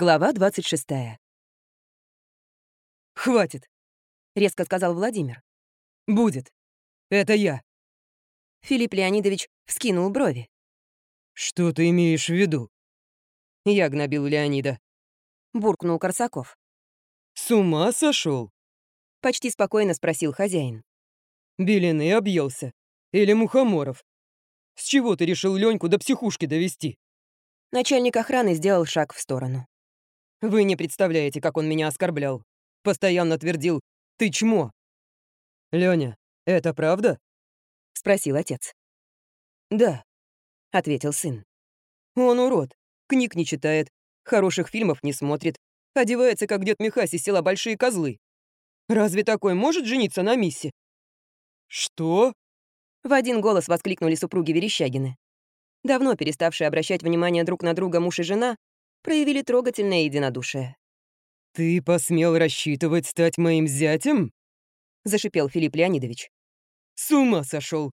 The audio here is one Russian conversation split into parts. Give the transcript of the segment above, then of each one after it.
Глава 26. «Хватит», — резко сказал Владимир. «Будет. Это я». Филипп Леонидович вскинул брови. «Что ты имеешь в виду?» «Я гнобил Леонида», — буркнул Корсаков. «С ума сошел? Почти спокойно спросил хозяин. «Белины объелся. Или Мухоморов. С чего ты решил Леньку до психушки довести?» Начальник охраны сделал шаг в сторону. Вы не представляете, как он меня оскорблял. Постоянно твердил «Ты чмо!» «Лёня, это правда?» — спросил отец. «Да», — ответил сын. «Он урод, книг не читает, хороших фильмов не смотрит, одевается, как дед Михась из села Большие Козлы. Разве такой может жениться на миссе?» «Что?» В один голос воскликнули супруги Верещагины. Давно переставшие обращать внимание друг на друга муж и жена проявили трогательное единодушие. «Ты посмел рассчитывать стать моим зятем?» — зашипел Филипп Леонидович. «С ума сошел!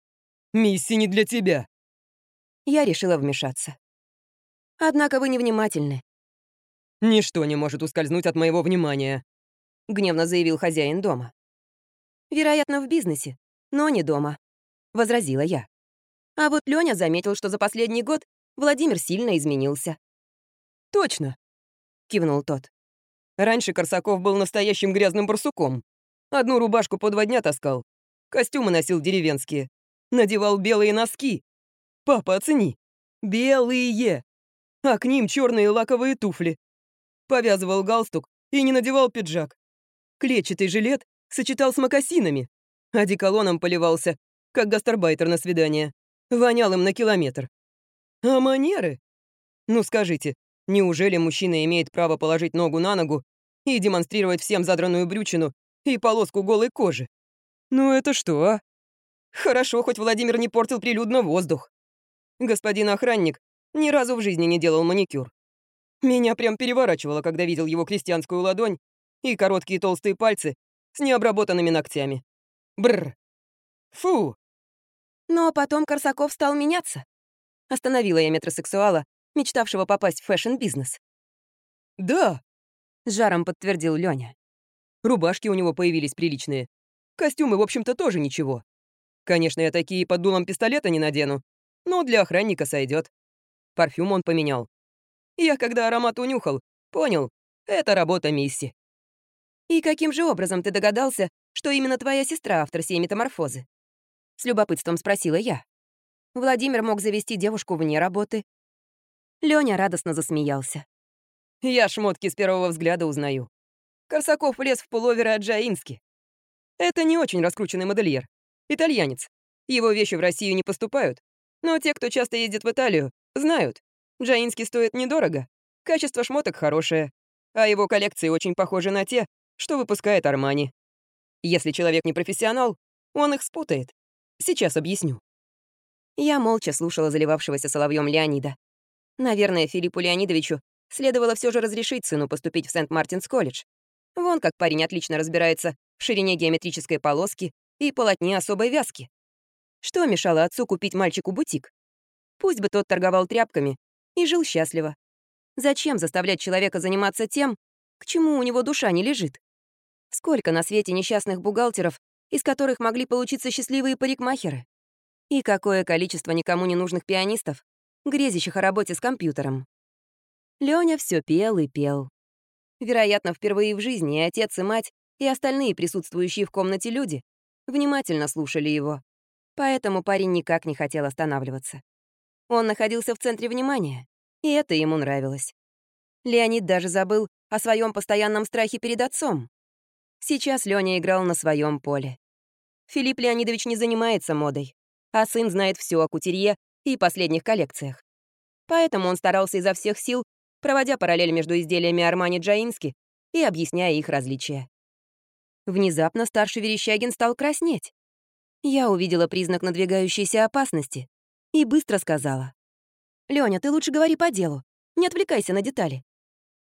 Миссия не для тебя!» Я решила вмешаться. «Однако вы невнимательны». «Ничто не может ускользнуть от моего внимания», — гневно заявил хозяин дома. «Вероятно, в бизнесе, но не дома», — возразила я. А вот Лёня заметил, что за последний год Владимир сильно изменился. «Точно», — кивнул тот. «Раньше Корсаков был настоящим грязным барсуком. Одну рубашку по два дня таскал. Костюмы носил деревенские. Надевал белые носки. Папа, оцени. Белые. А к ним черные лаковые туфли. Повязывал галстук и не надевал пиджак. Клетчатый жилет сочетал с мокасинами. А деколоном поливался, как гастарбайтер на свидание. Вонял им на километр. А манеры? Ну скажите, Неужели мужчина имеет право положить ногу на ногу и демонстрировать всем задранную брючину и полоску голой кожи? Ну это что, а? Хорошо, хоть Владимир не портил прилюдно воздух. Господин охранник ни разу в жизни не делал маникюр. Меня прям переворачивало, когда видел его крестьянскую ладонь и короткие толстые пальцы с необработанными ногтями. Бррр. Фу. Но потом Корсаков стал меняться. Остановила я метросексуала, мечтавшего попасть в fashion -бизнес. «Да», — с жаром подтвердил Лёня. «Рубашки у него появились приличные. Костюмы, в общем-то, тоже ничего. Конечно, я такие под дулом пистолета не надену, но для охранника сойдет. Парфюм он поменял. Я, когда аромат унюхал, понял, это работа Мисси. «И каким же образом ты догадался, что именно твоя сестра автор сей метаморфозы?» С любопытством спросила я. Владимир мог завести девушку вне работы, Лёня радостно засмеялся. «Я шмотки с первого взгляда узнаю. Корсаков влез в пуловеры от Джаински. Это не очень раскрученный модельер. Итальянец. Его вещи в Россию не поступают. Но те, кто часто ездит в Италию, знают. Джаински стоит недорого, качество шмоток хорошее, а его коллекции очень похожи на те, что выпускает Армани. Если человек не профессионал, он их спутает. Сейчас объясню. Я молча слушала заливавшегося соловьем Леонида. Наверное, Филиппу Леонидовичу следовало все же разрешить сыну поступить в Сент-Мартинс колледж. Вон как парень отлично разбирается в ширине геометрической полоски и полотне особой вязки. Что мешало отцу купить мальчику бутик? Пусть бы тот торговал тряпками и жил счастливо. Зачем заставлять человека заниматься тем, к чему у него душа не лежит? Сколько на свете несчастных бухгалтеров, из которых могли получиться счастливые парикмахеры? И какое количество никому не нужных пианистов, грезящих о работе с компьютером. Лёня все пел и пел. Вероятно, впервые в жизни и отец, и мать, и остальные присутствующие в комнате люди внимательно слушали его. Поэтому парень никак не хотел останавливаться. Он находился в центре внимания, и это ему нравилось. Леонид даже забыл о своем постоянном страхе перед отцом. Сейчас Лёня играл на своем поле. Филипп Леонидович не занимается модой, а сын знает все о кутерье и последних коллекциях. Поэтому он старался изо всех сил, проводя параллель между изделиями Армани Джаински и объясняя их различия. Внезапно старший Верещагин стал краснеть. Я увидела признак надвигающейся опасности и быстро сказала. «Лёня, ты лучше говори по делу, не отвлекайся на детали.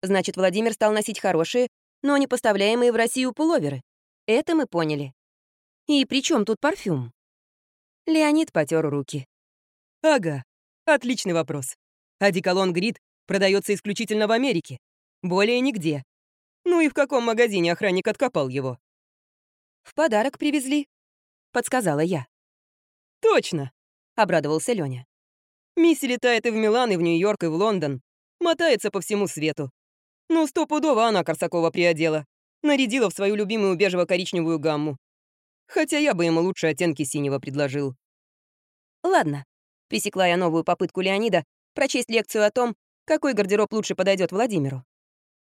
Значит, Владимир стал носить хорошие, но не поставляемые в Россию пуловеры. Это мы поняли. И при чем тут парфюм?» Леонид потер руки. Ага, отличный вопрос. Одеколон Грид продается исключительно в Америке. Более нигде. Ну и в каком магазине охранник откопал его? В подарок привезли, подсказала я. Точно, обрадовался Лёня. Мисси летает и в Милан, и в Нью-Йорк, и в Лондон. Мотается по всему свету. Ну, стопудово она Корсакова приодела. Нарядила в свою любимую бежево-коричневую гамму. Хотя я бы ему лучше оттенки синего предложил. Ладно, пресекла я новую попытку Леонида прочесть лекцию о том, какой гардероб лучше подойдет Владимиру.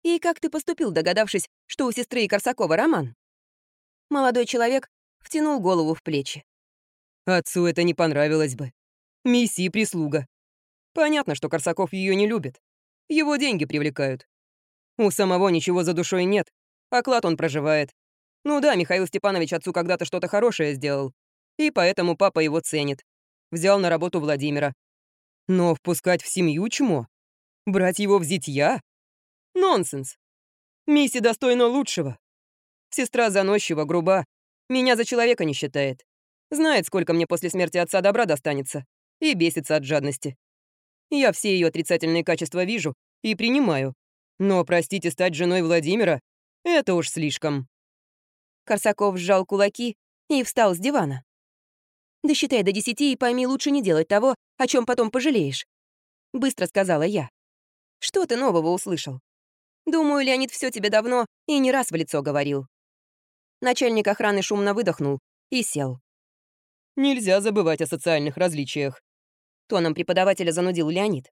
И как ты поступил, догадавшись, что у сестры и Корсакова роман? Молодой человек втянул голову в плечи. Отцу это не понравилось бы. Мисси прислуга. Понятно, что Корсаков ее не любит. Его деньги привлекают. У самого ничего за душой нет, оклад он проживает. Ну да, Михаил Степанович отцу когда-то что-то хорошее сделал, и поэтому папа его ценит. Взял на работу Владимира. Но впускать в семью чмо? Брать его в зятья? Нонсенс. Мисси достойна лучшего. Сестра заносчива, груба. Меня за человека не считает. Знает, сколько мне после смерти отца добра достанется. И бесится от жадности. Я все ее отрицательные качества вижу и принимаю. Но, простите, стать женой Владимира — это уж слишком. Корсаков сжал кулаки и встал с дивана. «Досчитай до десяти и пойми, лучше не делать того, о чем потом пожалеешь», — быстро сказала я. «Что ты нового услышал? Думаю, Леонид все тебе давно и не раз в лицо говорил». Начальник охраны шумно выдохнул и сел. «Нельзя забывать о социальных различиях», — тоном преподавателя занудил Леонид.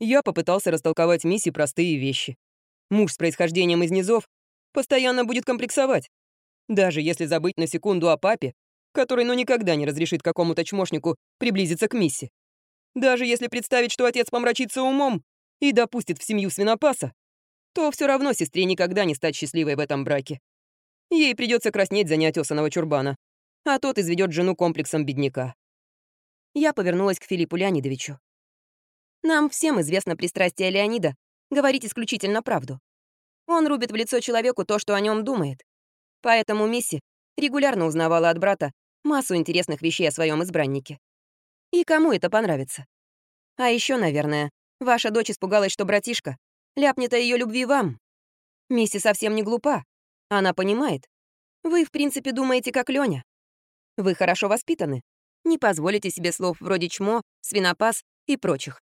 Я попытался растолковать Мисси простые вещи. Муж с происхождением из низов постоянно будет комплексовать. Даже если забыть на секунду о папе, который ну никогда не разрешит какому-то чмошнику приблизиться к Мисси. Даже если представить, что отец помрачится умом и допустит в семью свинопаса, то все равно сестре никогда не стать счастливой в этом браке. Ей придется краснеть за неотесанного чурбана, а тот изведет жену комплексом бедняка. Я повернулась к Филиппу Леонидовичу. Нам всем известно пристрастие Леонида говорить исключительно правду. Он рубит в лицо человеку то, что о нем думает. Поэтому Мисси регулярно узнавала от брата массу интересных вещей о своем избраннике. И кому это понравится? А еще, наверное, ваша дочь испугалась, что братишка ляпнет о ее любви вам. Мисси совсем не глупа. Она понимает. Вы, в принципе, думаете, как Лёня. Вы хорошо воспитаны. Не позволите себе слов вроде чмо, свинопас и прочих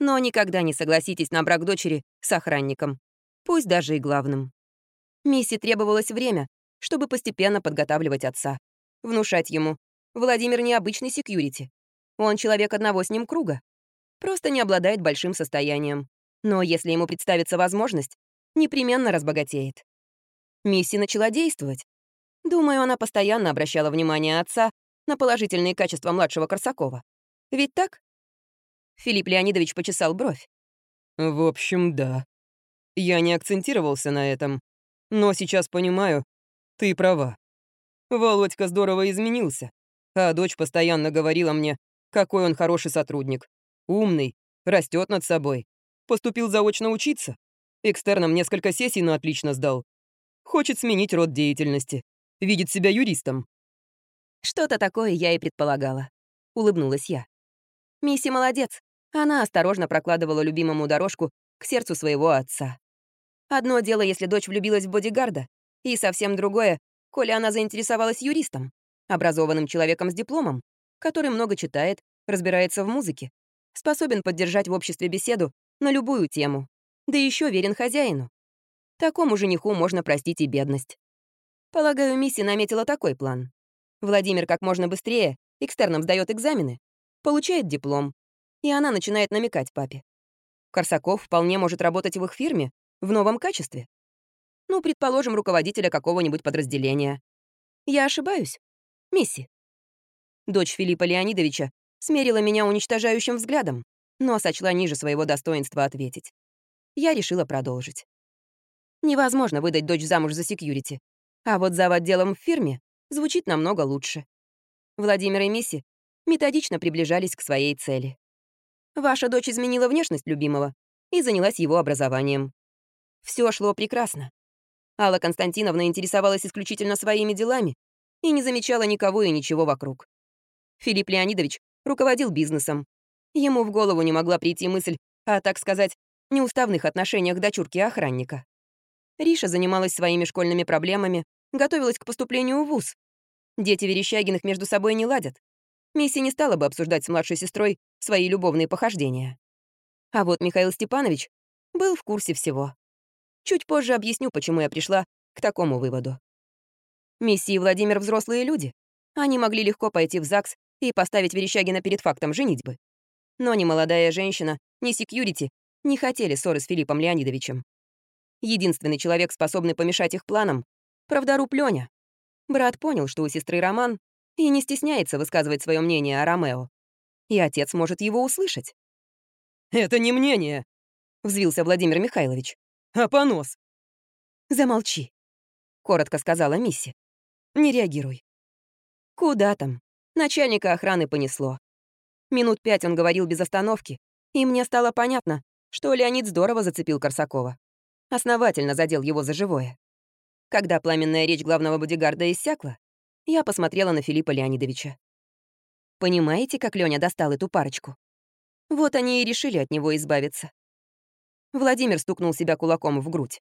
но никогда не согласитесь на брак дочери с охранником, пусть даже и главным. Мисси требовалось время, чтобы постепенно подготавливать отца, внушать ему. Владимир необычный секьюрити. Он человек одного с ним круга. Просто не обладает большим состоянием. Но если ему представится возможность, непременно разбогатеет. Мисси начала действовать. Думаю, она постоянно обращала внимание отца на положительные качества младшего Корсакова. Ведь так? Филипп Леонидович почесал бровь. «В общем, да. Я не акцентировался на этом. Но сейчас понимаю, ты права. Володька здорово изменился, а дочь постоянно говорила мне, какой он хороший сотрудник. Умный, растет над собой. Поступил заочно учиться. Экстерном несколько сессий, но отлично сдал. Хочет сменить род деятельности. Видит себя юристом. Что-то такое я и предполагала. Улыбнулась я. Мисси молодец. Она осторожно прокладывала любимому дорожку к сердцу своего отца. Одно дело, если дочь влюбилась в бодигарда, и совсем другое, коли она заинтересовалась юристом, образованным человеком с дипломом, который много читает, разбирается в музыке, способен поддержать в обществе беседу на любую тему, да еще верен хозяину. Такому жениху можно простить и бедность. Полагаю, Мисси наметила такой план. Владимир как можно быстрее экстерном сдает экзамены, получает диплом, и она начинает намекать папе. Корсаков вполне может работать в их фирме в новом качестве. Ну, предположим, руководителя какого-нибудь подразделения. Я ошибаюсь? Мисси. Дочь Филиппа Леонидовича смерила меня уничтожающим взглядом, но сочла ниже своего достоинства ответить. Я решила продолжить. Невозможно выдать дочь замуж за секьюрити, а вот за отделом в фирме звучит намного лучше. Владимир и Мисси методично приближались к своей цели. Ваша дочь изменила внешность любимого и занялась его образованием. Все шло прекрасно. Алла Константиновна интересовалась исключительно своими делами и не замечала никого и ничего вокруг. Филипп Леонидович руководил бизнесом. Ему в голову не могла прийти мысль о, так сказать, неуставных отношениях дочурки охранника. Риша занималась своими школьными проблемами, готовилась к поступлению в ВУЗ. Дети Верещагиных между собой не ладят. Мисси не стала бы обсуждать с младшей сестрой свои любовные похождения. А вот Михаил Степанович был в курсе всего. Чуть позже объясню, почему я пришла к такому выводу. Мисси и Владимир — взрослые люди. Они могли легко пойти в ЗАГС и поставить Верещагина перед фактом женитьбы. Но ни молодая женщина, ни секьюрити не хотели ссоры с Филиппом Леонидовичем. Единственный человек, способный помешать их планам — правдоруб Лёня. Брат понял, что у сестры роман, и не стесняется высказывать свое мнение о Ромео. И отец может его услышать. «Это не мнение», — взвился Владимир Михайлович, — «а понос». «Замолчи», — коротко сказала Мисси. «Не реагируй». Куда там? Начальника охраны понесло. Минут пять он говорил без остановки, и мне стало понятно, что Леонид здорово зацепил Корсакова. Основательно задел его за живое. Когда пламенная речь главного бодигарда иссякла, я посмотрела на Филиппа Леонидовича. Понимаете, как Лёня достал эту парочку? Вот они и решили от него избавиться. Владимир стукнул себя кулаком в грудь.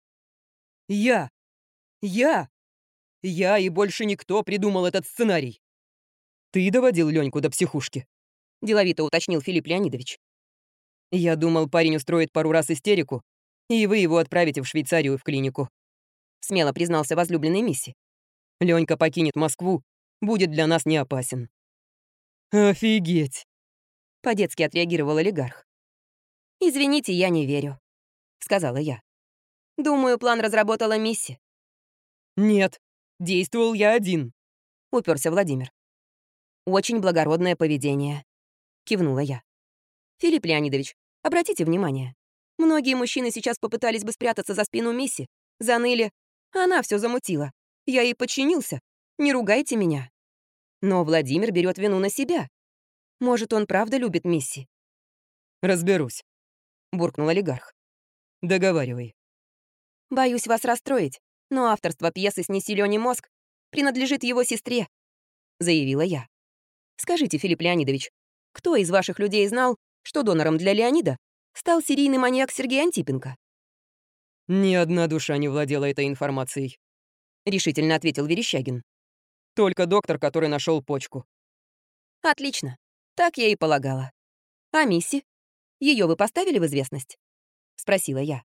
«Я! Я! Я и больше никто придумал этот сценарий!» «Ты доводил Леньку до психушки?» — деловито уточнил Филипп Леонидович. «Я думал, парень устроит пару раз истерику, и вы его отправите в Швейцарию в клинику», — смело признался возлюбленный Мисси. «Ленька покинет Москву, будет для нас не опасен». «Офигеть!» — по-детски отреагировал олигарх. «Извините, я не верю», — сказала я. «Думаю, план разработала Мисси». «Нет, действовал я один», — уперся Владимир. «Очень благородное поведение», — кивнула я. «Филипп Леонидович, обратите внимание. Многие мужчины сейчас попытались бы спрятаться за спину Мисси, заныли. Она все замутила. Я ей подчинился. Не ругайте меня. Но Владимир берет вину на себя. Может, он правда любит Мисси? «Разберусь», — буркнул олигарх. «Договаривай». «Боюсь вас расстроить, но авторство пьесы «Снеси Лёне мозг» принадлежит его сестре», — заявила я. «Скажите, Филипп Леонидович, кто из ваших людей знал, что донором для Леонида стал серийный маньяк Сергей Антипенко?» «Ни одна душа не владела этой информацией», — решительно ответил Верещагин. «Только доктор, который нашел почку». «Отлично. Так я и полагала. А Мисси? Ее вы поставили в известность?» — спросила я.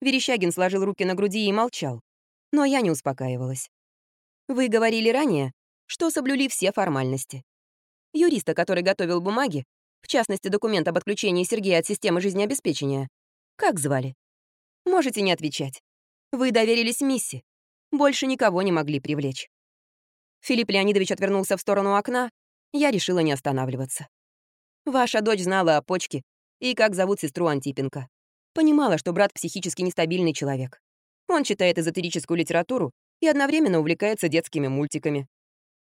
Верещагин сложил руки на груди и молчал. Но я не успокаивалась. «Вы говорили ранее, что соблюли все формальности. Юриста, который готовил бумаги, в частности, документ об отключении Сергея от системы жизнеобеспечения, как звали? Можете не отвечать. Вы доверились Мисси. Больше никого не могли привлечь. Филипп Леонидович отвернулся в сторону окна. Я решила не останавливаться. Ваша дочь знала о почке и как зовут сестру Антипенко. Понимала, что брат психически нестабильный человек. Он читает эзотерическую литературу и одновременно увлекается детскими мультиками.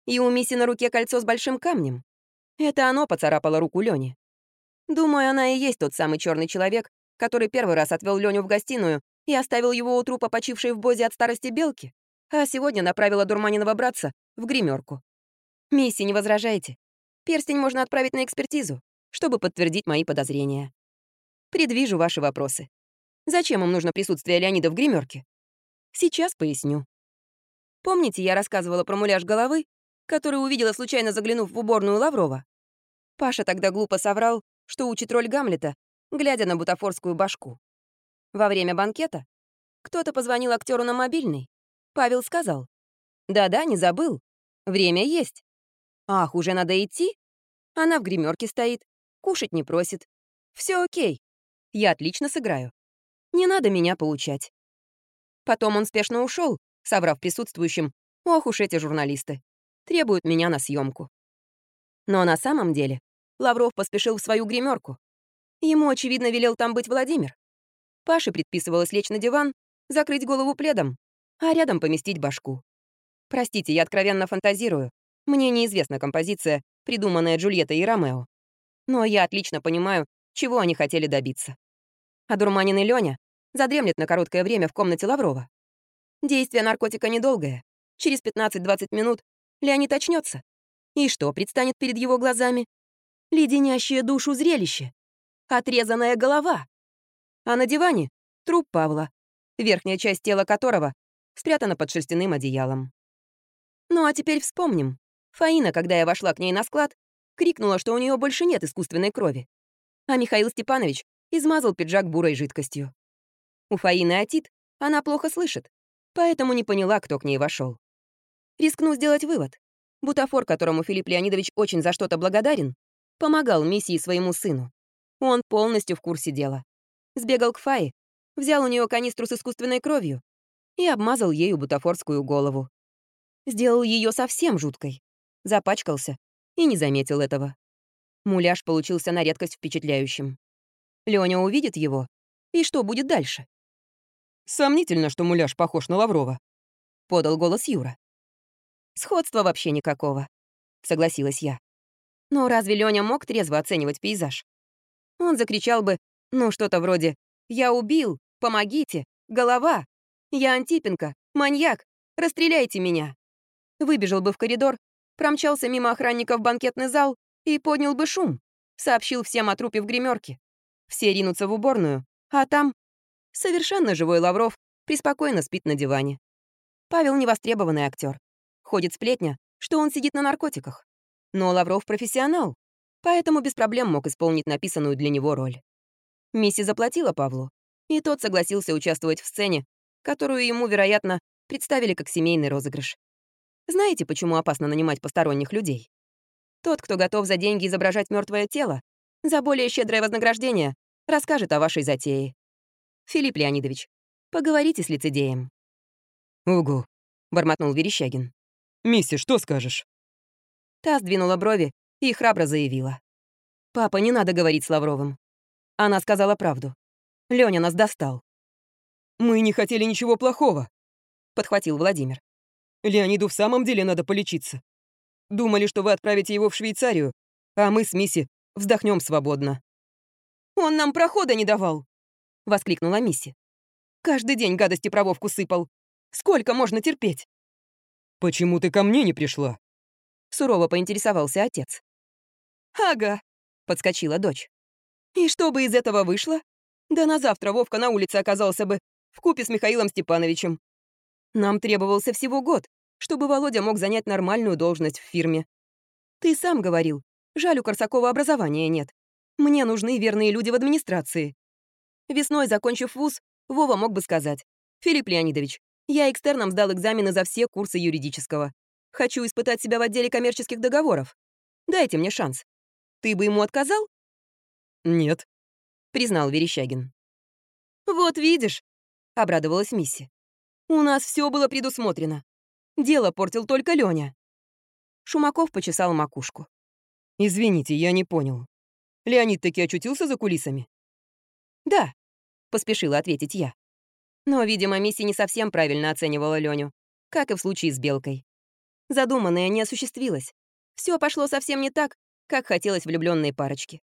И у Мисси на руке кольцо с большим камнем. Это оно поцарапало руку Лёни. Думаю, она и есть тот самый черный человек, который первый раз отвел Леню в гостиную и оставил его у трупа почившей в бозе от старости белки, а сегодня направила дурманиного братца в гримерку. Мисси, не возражайте. Перстень можно отправить на экспертизу, чтобы подтвердить мои подозрения. Предвижу ваши вопросы. Зачем им нужно присутствие Леонида в гримерке? Сейчас поясню. Помните, я рассказывала про муляж головы, который увидела, случайно заглянув в уборную Лаврова? Паша тогда глупо соврал, что учит роль Гамлета глядя на бутафорскую башку. Во время банкета кто-то позвонил актеру на мобильный. Павел сказал. «Да-да, не забыл. Время есть. Ах, уже надо идти? Она в гримерке стоит, кушать не просит. Все окей. Я отлично сыграю. Не надо меня поучать». Потом он спешно ушел, соврав присутствующим, «Ох уж эти журналисты. Требуют меня на съемку. Но на самом деле Лавров поспешил в свою гримерку. Ему, очевидно, велел там быть Владимир. Паше предписывалось лечь на диван, закрыть голову пледом, а рядом поместить башку. Простите, я откровенно фантазирую. Мне неизвестна композиция, придуманная Джульеттой и Ромео. Но я отлично понимаю, чего они хотели добиться. А дурманин Лёня задремлет на короткое время в комнате Лаврова. Действие наркотика недолгое. Через 15-20 минут Леонид очнется. И что предстанет перед его глазами? Леденящее душу зрелище. Отрезанная голова. А на диване — труп Павла, верхняя часть тела которого спрятана под шерстяным одеялом. Ну а теперь вспомним. Фаина, когда я вошла к ней на склад, крикнула, что у нее больше нет искусственной крови. А Михаил Степанович измазал пиджак бурой жидкостью. У Фаины отит, она плохо слышит, поэтому не поняла, кто к ней вошел. Рискну сделать вывод. Бутафор, которому Филипп Леонидович очень за что-то благодарен, помогал миссии своему сыну. Он полностью в курсе дела. Сбегал к Фае, взял у нее канистру с искусственной кровью и обмазал ею бутафорскую голову. Сделал ее совсем жуткой. Запачкался и не заметил этого. Муляж получился на редкость впечатляющим. Лёня увидит его, и что будет дальше? «Сомнительно, что муляж похож на Лаврова», — подал голос Юра. «Сходства вообще никакого», — согласилась я. Но разве Лёня мог трезво оценивать пейзаж? Он закричал бы, ну, что-то вроде «Я убил! Помогите! Голова! Я Антипенко! Маньяк! Расстреляйте меня!» Выбежал бы в коридор, промчался мимо охранника в банкетный зал и поднял бы шум, сообщил всем о трупе в гримерке. Все ринутся в уборную, а там совершенно живой Лавров преспокойно спит на диване. Павел невостребованный актер. Ходит сплетня, что он сидит на наркотиках. Но Лавров профессионал, поэтому без проблем мог исполнить написанную для него роль. Мисси заплатила Павлу, и тот согласился участвовать в сцене, которую ему, вероятно, представили как семейный розыгрыш. Знаете, почему опасно нанимать посторонних людей? Тот, кто готов за деньги изображать мертвое тело, за более щедрое вознаграждение расскажет о вашей затее. Филипп Леонидович, поговорите с лицедеем. «Угу», — бормотнул Верещагин. «Мисси, что скажешь?» Та сдвинула брови и храбро заявила. «Папа, не надо говорить с Лавровым». Она сказала правду. Лёня нас достал. «Мы не хотели ничего плохого», — подхватил Владимир. «Леониду в самом деле надо полечиться. Думали, что вы отправите его в Швейцарию, а мы с Мисси вздохнем свободно». «Он нам прохода не давал!» — воскликнула Мисси. «Каждый день гадости про Вовку сыпал. Сколько можно терпеть?» «Почему ты ко мне не пришла?» Сурово поинтересовался отец. «Ага», — подскочила дочь. «И что бы из этого вышло? Да на завтра Вовка на улице оказался бы, в купе с Михаилом Степановичем. Нам требовался всего год, чтобы Володя мог занять нормальную должность в фирме. Ты сам говорил, жаль, у Корсакова образования нет. Мне нужны верные люди в администрации. Весной, закончив вуз, Вова мог бы сказать, «Филипп Леонидович, я экстерном сдал экзамены за все курсы юридического. Хочу испытать себя в отделе коммерческих договоров. Дайте мне шанс. Ты бы ему отказал?» «Нет», — признал Верещагин. «Вот видишь», — обрадовалась Мисси. «У нас все было предусмотрено. Дело портил только Лёня». Шумаков почесал макушку. «Извините, я не понял. Леонид таки очутился за кулисами?» «Да», — поспешила ответить я. Но, видимо, Мисси не совсем правильно оценивала Лёню, как и в случае с Белкой. Задуманное не осуществилось. Все пошло совсем не так, как хотелось влюбленной парочке.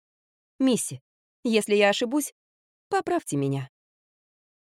Мисси, если я ошибусь, поправьте меня.